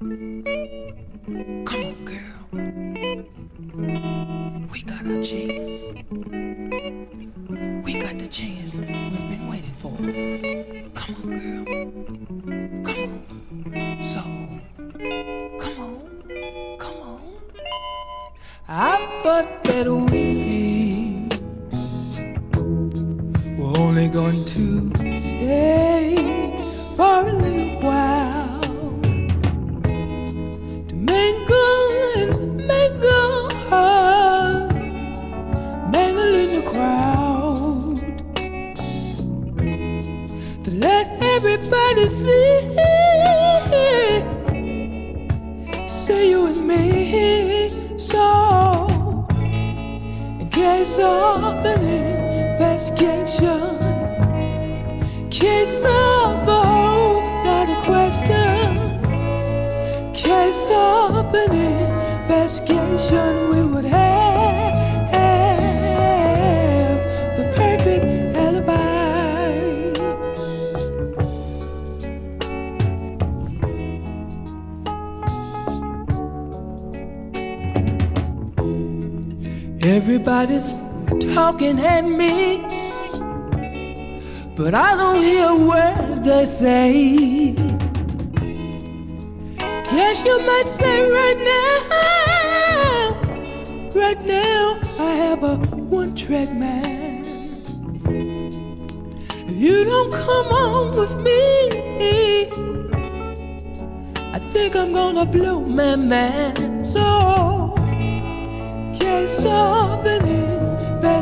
Come on, girl. We got our chance. We got the chance we've been waiting for. Come on, girl. Come on. So, come on. Come on. I thought that we were only going to stay let everybody see, see you and me. So, in case of an investigation, case of oh, a whole lot of questions, case of an investigation, Everybody's talking at me, but I don't hear a word they say. Guess you might say right now, right now, I have a one track man. If you don't come on with me, I think I'm gonna blow my mind. So,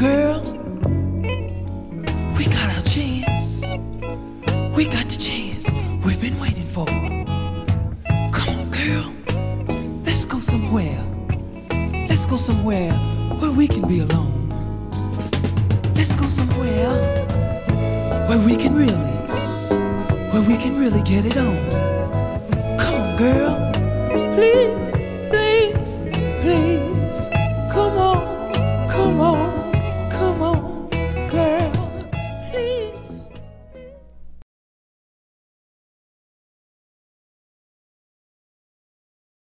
girl. We got our chance. We got the chance we've been waiting for. Come on, girl. Let's go somewhere. Let's go somewhere where we can be alone. Let's go somewhere where we can really, where we can really get it on. Come on, girl.